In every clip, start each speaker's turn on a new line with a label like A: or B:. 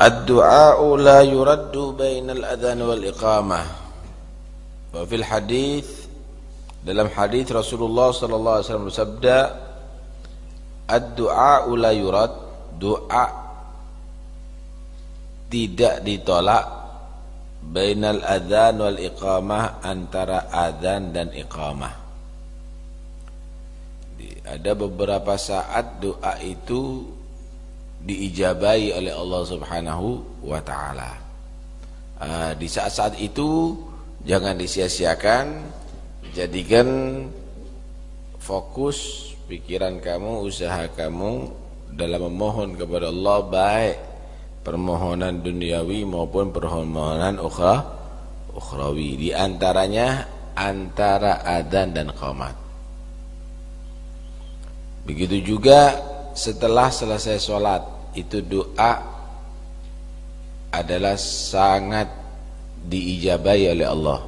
A: الدعاء لا يرد بين الأذان والإقامة وفي الحديث dalam hadis Rasulullah sallallahu alaihi wasallam bersabda ad-du'a la yurad doa tidak ditolak bainal adzan wal iqamah antara adzan dan iqamah ada beberapa saat doa itu diijabai oleh Allah Subhanahu wa taala. Uh, di saat-saat itu jangan disia-siakan, jadikan fokus pikiran kamu, usaha kamu dalam memohon kepada Allah baik permohonan duniawi maupun permohonan ukhra ukhrawi di antaranya antara adzan dan qamat. Begitu juga setelah selesai sholat itu doa adalah sangat diijabai oleh Allah.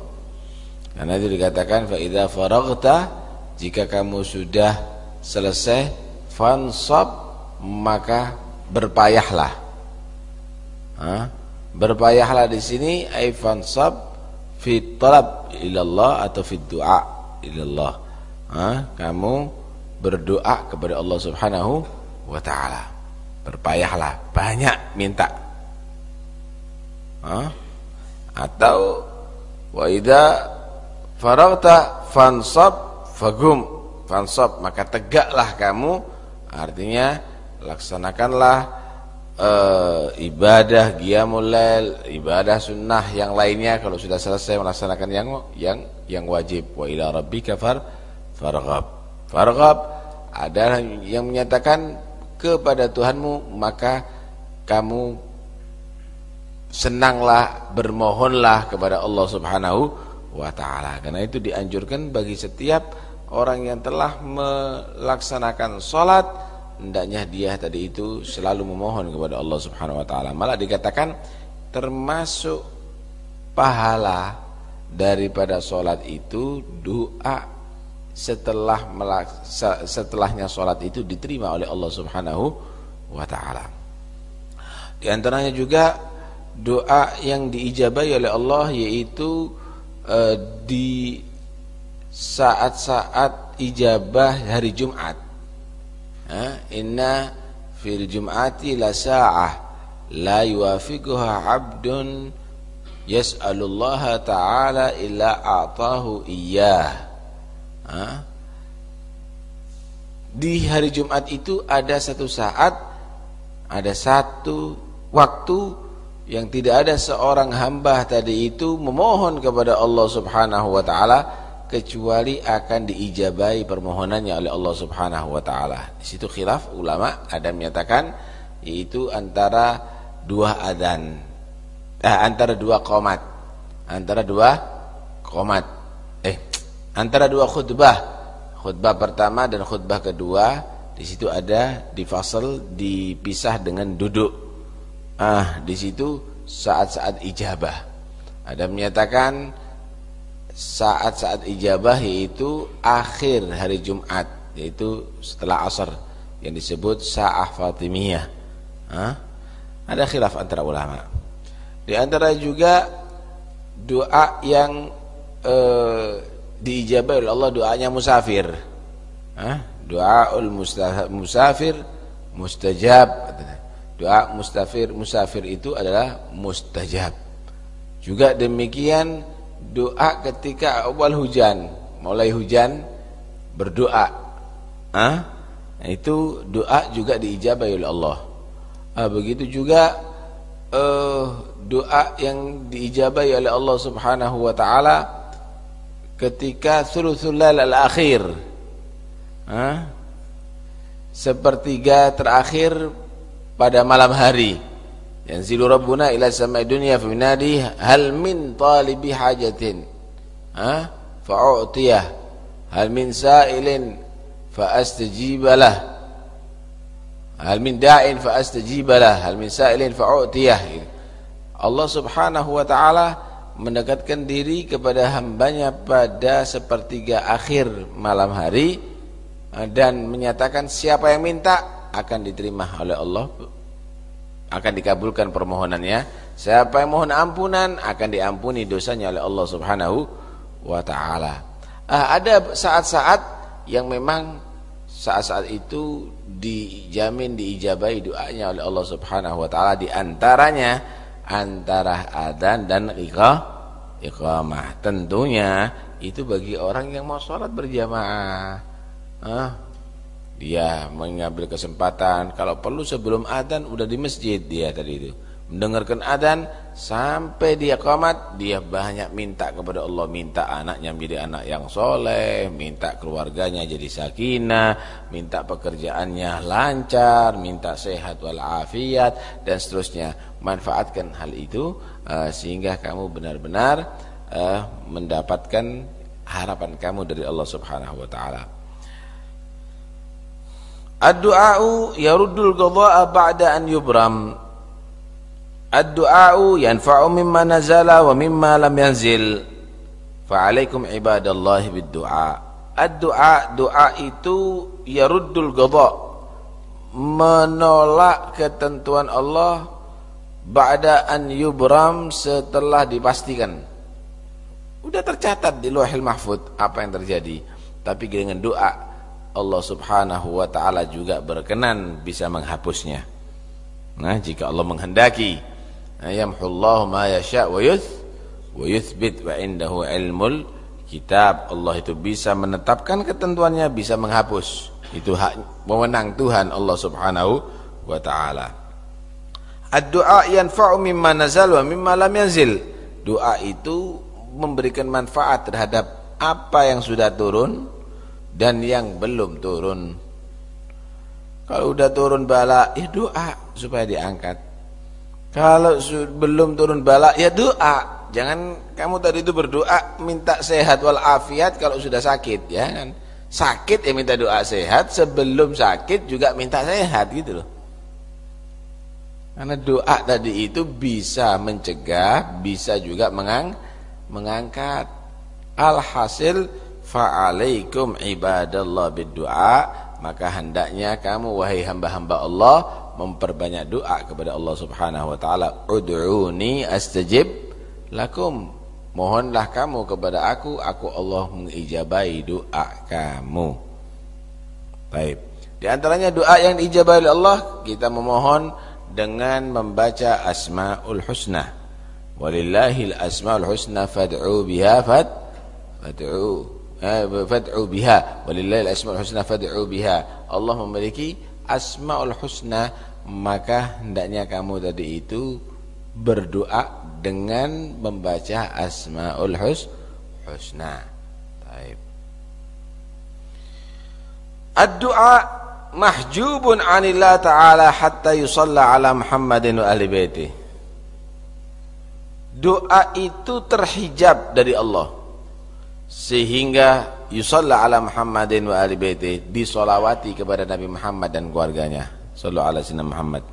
A: Karena itu dikatakan fa idza faraghta jika kamu sudah selesai fansab maka berpayahlah. Ha? Berpayahlah di sini ai fansab fi talab ilallah atau fi du'a ilallah. Kamu berdoa kepada Allah Subhanahu wa taala. Berpayahlah, banyak minta. Hah? Atau wa idza faragta fansab fagum fansab maka tegaklah kamu artinya laksanakanlah uh, ibadah qiyamul lail, ibadah sunnah yang lainnya kalau sudah selesai melaksanakan yang yang yang wajib wa ila rabbika far Farghab adalah yang menyatakan kepada Tuhanmu maka kamu senanglah bermohonlah kepada Allah Subhanahu wa taala. Karena itu dianjurkan bagi setiap orang yang telah melaksanakan salat hendaknya dia tadi itu selalu memohon kepada Allah Subhanahu wa taala. Malah dikatakan termasuk pahala daripada salat itu doa setelah setelahnya sholat itu diterima oleh Allah Subhanahu wa taala. Di antaranya juga doa yang diijabai oleh Allah yaitu uh, di saat-saat ijabah hari Jumat. Ha? Inna fil Jum'ati la sa'ah la yuwafiquha 'abdun yas'alullaha ta'ala illa a'tahu iyyah. Di hari Jumat itu ada satu saat Ada satu waktu Yang tidak ada seorang hamba tadi itu Memohon kepada Allah subhanahu wa ta'ala Kecuali akan diijabai permohonannya oleh Allah subhanahu wa ta'ala. Di situ khilaf ulama ada menyatakan Yaitu antara dua adan eh, Antara dua komat. Antara dua komat antara dua khutbah khutbah pertama dan khutbah kedua di situ ada difasal dipisah dengan duduk. Ah di situ saat-saat ijabah. Ada menyatakan saat-saat ijabah yaitu akhir hari Jumat yaitu setelah asar yang disebut sa'ah Fatimiyah. Ah ada khilaf antara ulama. Di antara juga doa yang eh, diijabah oleh Allah doanya musafir. Hah? Doaul musafir mustajab. Doa mustafir musafir itu adalah mustajab. Juga demikian doa ketika awal hujan, mulai hujan berdoa. Hah? Nah, itu doa juga diijabah oleh Allah. Ah, begitu juga uh, doa yang diijabai oleh Allah Subhanahu wa taala ketika sulusul lail al-akhir. Ha? sepertiga terakhir pada malam hari. Yanzilu rabbuna ila samai dunya fa minadi hal min talibi hajatin? Ha? Fa'utiyah hal min sa'ilin? Fa astajibalah. Hal min da'in? Fa astajibalah. Hal min sa'ilin? Fa'utiyah Allah Subhanahu wa taala mendekatkan diri kepada hambanya pada sepertiga akhir malam hari dan menyatakan siapa yang minta akan diterima oleh Allah akan dikabulkan permohonannya. Siapa yang mohon ampunan akan diampuni dosanya oleh Allah Subhanahu wa taala. Ah, ada saat-saat yang memang saat-saat itu dijamin diijabahi doanya oleh Allah Subhanahu wa taala di antaranya antara adzan dan iqamah. Tentunya itu bagi orang yang mau sholat berjamaah. Ah, dia mengambil kesempatan kalau perlu sebelum adzan udah di masjid dia tadi itu mendengarkan adzan sampai dia komat dia banyak minta kepada Allah. Minta anaknya menjadi anak yang soleh minta keluarganya jadi sakinah minta pekerjaannya lancar minta sehat walafiat dan seterusnya. Manfaatkan hal itu uh, sehingga kamu benar-benar uh, mendapatkan harapan kamu dari Allah Subhanahu wa taala. Ad-du'a'u yaruddul qadha'a ba'da an yubram Ad-du'a'u yanfa'u mimma nazala wa mimma lam yanzil. Fa'alaikum ibadallahi bid-du'a. Ad-du'a doa itu yaruddul qadha. Menolak ketentuan Allah ba'da an yubram setelah dipastikan. Udah tercatat di Lauhil Mahfud apa yang terjadi. Tapi dengan doa Allah Subhanahu wa taala juga berkenan bisa menghapusnya. Nah, jika Allah menghendaki yamhullahu ma yasha wa yuth wa yuthbit wa indahu ilmul kitab. Allah itu bisa menetapkan ketentuannya bisa menghapus. Itu hak wewenang Tuhan Allah Subhanahu wa taala. Ad-du'a yanfa'u mimma nazal wa mimma lam yanzil. Doa itu memberikan manfaat terhadap apa yang sudah turun dan yang belum turun. Kalau udah turun bala ya doa supaya diangkat kalau belum turun bala ya doa. Jangan kamu tadi itu berdoa minta sehat walafiat kalau sudah sakit ya kan. Sakit ya minta doa sehat, sebelum sakit juga minta sehat gitu loh. Karena doa tadi itu bisa mencegah, bisa juga mengang mengangkat. Alhasil fa'alaikum ibadallah biddu'a, maka hendaknya kamu wahai hamba-hamba Allah memperbanyak doa kepada Allah Subhanahu wa taala. Ud'uni astajib lakum. Mohonlah kamu kepada aku aku Allah mengijabahi doa kamu. Baik. Di antaranya doa yang diijabahi oleh Allah kita memohon dengan membaca asmaul husna. Walillahil asmaul husna fad'u biha fad fad'u eh, fad'u biha. Walillahil asmaul husna fad'u biha. Allah memiliki asmaul husna maka hendaknya kamu tadi itu berdoa dengan membaca asmaul hus husna. Taib. Ad-du'a mahjubun 'anillah ta'ala hatta yusalla 'ala Muhammadin wa ahli baiti. Doa itu terhijab dari Allah. Sehingga yusalla ala Muhammadin wa ali baiti. Disolawati kepada Nabi Muhammad dan keluarganya. Sallallahu alaihi Muhammad.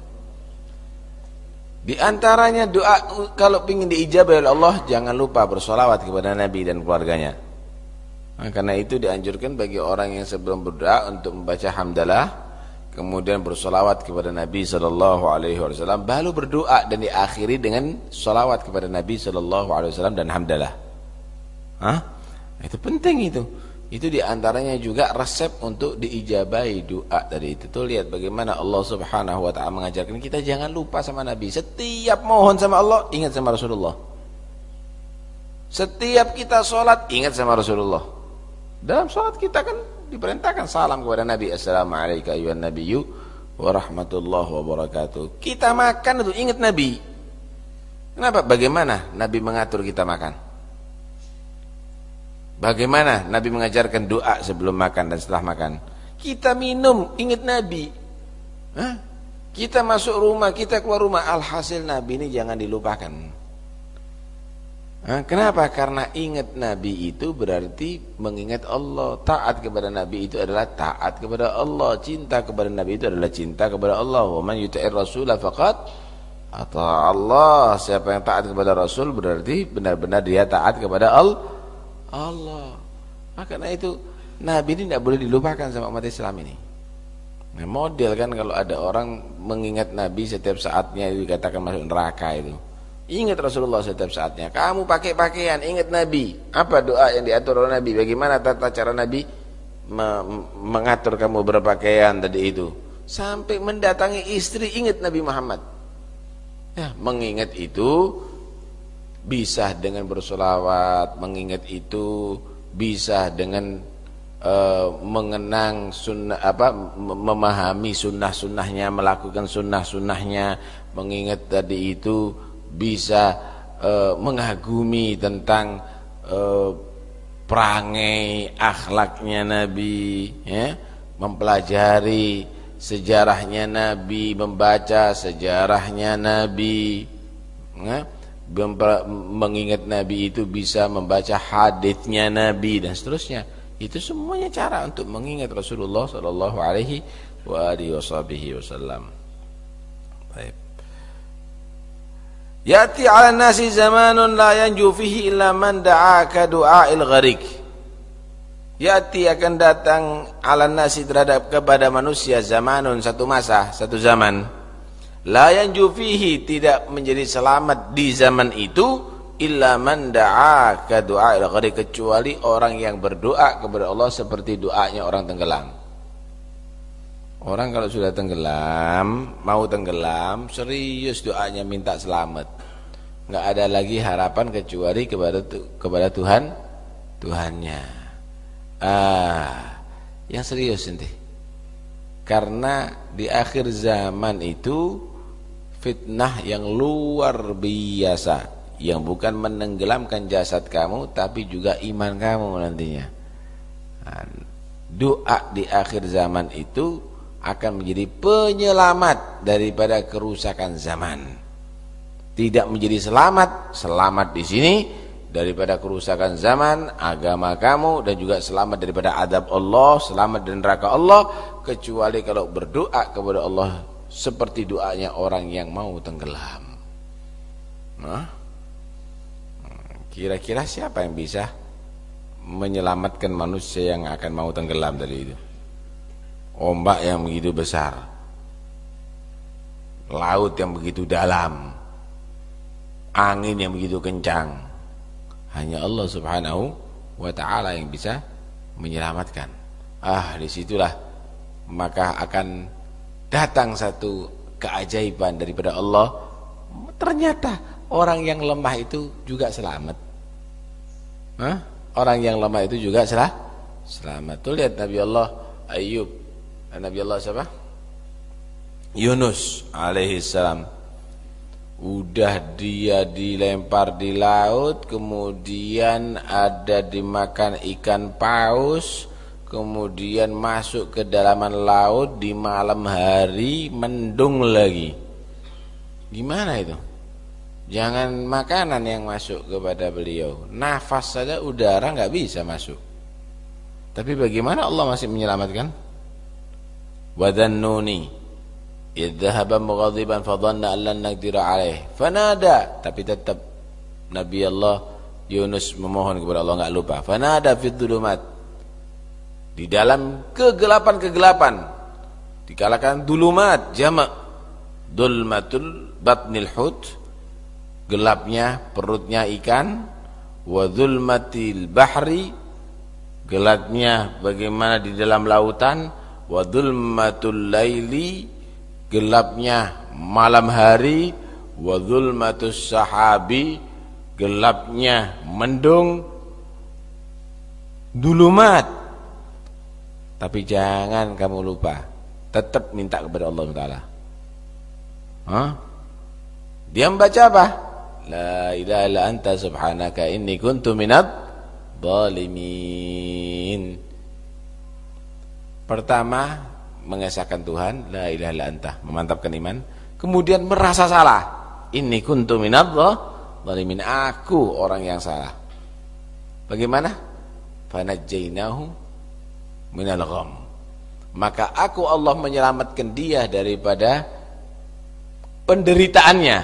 A: Di antaranya doa kalau ingin diijabah oleh Allah jangan lupa bersolawat kepada Nabi dan keluarganya. Nah, karena itu dianjurkan bagi orang yang sebelum berdoa untuk membaca hamdalah kemudian bersolawat kepada Nabi sallallahu alaihi wasallam baru berdoa dan diakhiri dengan solawat kepada Nabi sallallahu alaihi wasallam dan hamdalah. Hah? Itu penting itu. Itu di antaranya juga resep untuk diijabahi doa dari itu. Tuh lihat bagaimana Allah subhanahu wa ta'ala mengajarkan kita jangan lupa sama Nabi. Setiap mohon sama Allah, ingat sama Rasulullah. Setiap kita sholat, ingat sama Rasulullah. Dalam sholat kita kan diperintahkan salam kepada Nabi. Assalamualaikum ayuhan nabiyyu wa rahmatullahi wa barakatuh. Kita makan itu ingat Nabi. Kenapa? Bagaimana Nabi mengatur kita makan? Bagaimana Nabi mengajarkan doa sebelum makan dan setelah makan? Kita minum, ingat Nabi. Hah? Kita masuk rumah, kita keluar rumah, alhasil Nabi ini jangan dilupakan. Hah? Kenapa? Karena ingat Nabi itu berarti mengingat Allah. Taat kepada Nabi itu adalah taat kepada Allah. Cinta kepada Nabi itu adalah cinta kepada Allah. Wa man yuta'ir rasulah faqat atau Allah. Siapa yang taat kepada Rasul berarti benar-benar dia taat kepada Allah. Allah. Nah, itu Nabi ini tidak boleh dilupakan sama umat Islam ini. Nah, model kan kalau ada orang mengingat Nabi setiap saatnya dikatakan masuk neraka itu. Ingat Rasulullah setiap saatnya. Kamu pakai pakaian, ingat Nabi. Apa doa yang diatur oleh Nabi? Bagaimana tata cara Nabi mengatur kamu berpakaian tadi itu? Sampai mendatangi istri, ingat Nabi Muhammad. Ya, mengingat itu bisa dengan bersolawat, mengingat itu bisa dengan uh, mengenang sunnah apa memahami sunnah-sunnahnya, melakukan sunnah-sunnahnya, mengingat tadi itu bisa uh, mengagumi tentang uh, perangai akhlaknya Nabi ya. Mempelajari sejarahnya Nabi membaca sejarahnya Nabi ya, mengingat Nabi itu bisa membaca hadisnya Nabi dan seterusnya itu semuanya cara untuk mengingat Rasulullah sallallahu alaihi wa alihi wasallam. Baik. Yati 'ala nasi zamanun la yanju fihi illa man da'a du'a'il gharik. Yati akan datang 'ala nasi terhadap kepada manusia zamanun satu masa, satu zaman. La yanju fihi tidak menjadi selamat di zaman itu illa man da'a ka du'a'il gharik kecuali orang yang berdoa kepada Allah seperti doanya orang tenggelam. Orang kalau sudah tenggelam, mau tenggelam, serius doanya minta selamat. Enggak ada lagi harapan kecuali kepada kepada Tuhan Tuhannya. Ah, yang serius nanti. Karena di akhir zaman itu fitnah yang luar biasa yang bukan menenggelamkan jasad kamu tapi juga iman kamu nantinya. Nah, doa di akhir zaman itu akan menjadi penyelamat daripada kerusakan zaman. Tidak menjadi selamat, selamat di sini daripada kerusakan zaman, agama kamu dan juga selamat daripada adab Allah, selamat dari neraka Allah kecuali kalau berdoa kepada Allah seperti doanya orang yang mau tenggelam. Nah, kira-kira siapa yang bisa menyelamatkan manusia yang akan mau tenggelam dari itu? ombak yang begitu besar laut yang begitu dalam angin yang begitu kencang hanya Allah subhanahu wa ta'ala yang bisa menyelamatkan ah di situlah maka akan datang satu keajaiban daripada Allah ternyata orang yang lemah itu juga selamat Hah? orang yang lemah itu juga salah selamat tuh lihat Nabi Allah Ayub Nabi Allah siapa? Yunus alaihi salam. Udah dia dilempar di laut, kemudian ada dimakan ikan paus, kemudian masuk ke dalaman laut di malam hari mendung lagi. Gimana itu? Jangan makanan yang masuk kepada beliau. Nafas saja udara nggak bisa masuk. Tapi bagaimana Allah masih menyelamatkan? Wadannuni idhaba mughadiban fadhanna an lan naqdira alaih. Fanada tapi tetap Nabi Allah Yunus memohon kepada Allah nggak lupa. Fanada fid dhulumat di dalam kegelapan-kegelapan dikalakan dulumat jamak dulmatul batnil hut gelapnya perutnya ikan wa dhulmatil bahri gelapnya bagaimana di dalam lautan wa dhulmatul laili gelapnya malam hari wa dhulmatus sahabi gelapnya mendung. Dulumat tapi jangan kamu lupa tetap minta kepada Allah taala Hah? dia membaca apa la ilaha illa anta subhanaka inni kuntu minadh dhalimin Pertama mengesahkan Tuhan, la ilaha illa anta, memantapkan iman. Kemudian merasa salah. Ini kuntu minadh zalimin aku orang yang salah. Bagaimana? Fanajjainahu minal gham. Maka aku Allah menyelamatkan dia daripada penderitaannya.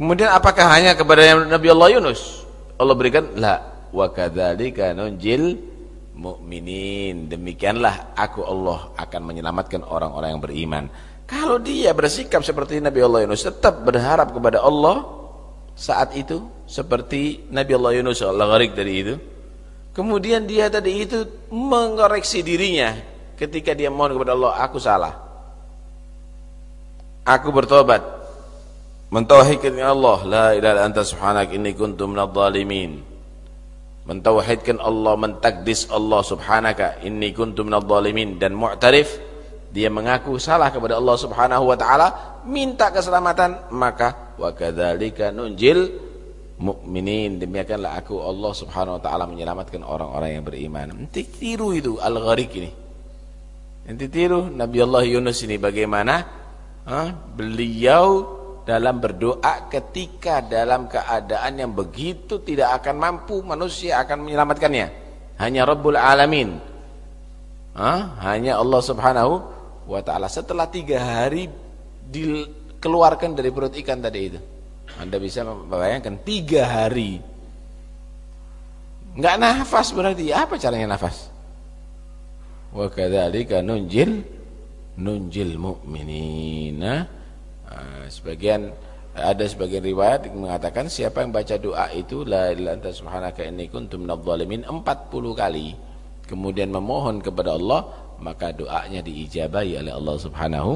A: Kemudian apakah hanya kepada Nabi Allah Yunus? Allah berikan la wa kadzalika nunjil mu'minin. Demikianlah aku Allah akan menyelamatkan orang-orang yang beriman. Kalau dia bersikap seperti Nabi Allah Yunus tetap berharap kepada Allah saat itu seperti Nabi Allah Yunus Allah gharik dari itu. Kemudian dia tadi itu mengoreksi dirinya ketika dia mohon kepada Allah, aku salah. Aku bertobat. Mentauhidkan Allah, la ilaha anta subhanak inni kuntu minadh dhalimin mentauhidkan Allah mentakdis Allah subhanaka inni kuntu minadh dhalimin dan mu'tarif dia mengaku salah kepada Allah subhanahu wa taala minta keselamatan maka wa kadzalika nunjil mukminin demikianlah aku Allah subhanahu wa taala menyelamatkan orang-orang yang beriman. Nanti tiru itu al-gharik ini. Nanti tiru Nabi Allah Yunus ini bagaimana? Ha? beliau dalam berdoa ketika dalam keadaan yang begitu tidak akan mampu manusia akan menyelamatkannya. Hanya Rabbul Alamin. Ha? hanya Allah subhanahu wa ta'ala. Setelah tiga hari dikeluarkan dari perut ikan tadi itu anda bisa membayangkan tiga hari. Nggak nafas berarti. Apa caranya nafas? Wa kadzalika nunjil nunjil mu'minina. Ah, sebagian ada sebagian riwayat yang mengatakan siapa yang baca doa itu la ilaha anta subhanaka inni kuntu minadh dhalimin 40 kali. Kemudian memohon kepada Allah maka doanya diijabahi oleh Allah Subhanahu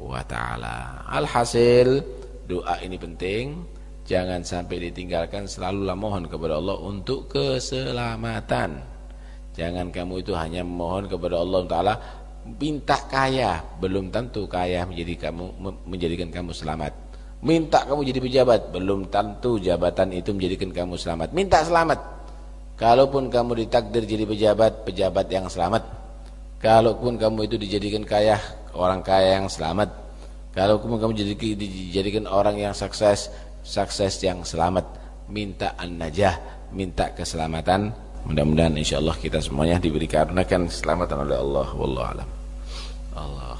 A: wa taala. Alhasil doa ini penting, jangan sampai ditinggalkan, selalulah mohon kepada Allah untuk keselamatan. Jangan kamu itu hanya memohon kepada Allah taala minta kaya. Belum tentu kaya menjadi kamu menjadikan kamu selamat. Minta kamu jadi pejabat. Belum tentu jabatan itu menjadikan kamu selamat. Minta selamat. Kalaupun kamu ditakdir jadi pejabat pejabat yang selamat. Kalaupun kamu itu dijadikan kaya orang kaya yang selamat kalaupun kamu jadi dijadikan orang yang sukses sukses yang selamat minta an-najah minta keselamatan Mudah-mudahan insyaallah kita semuanya diberi karuniakan keselamatan oleh Allah wallahu alam. Allah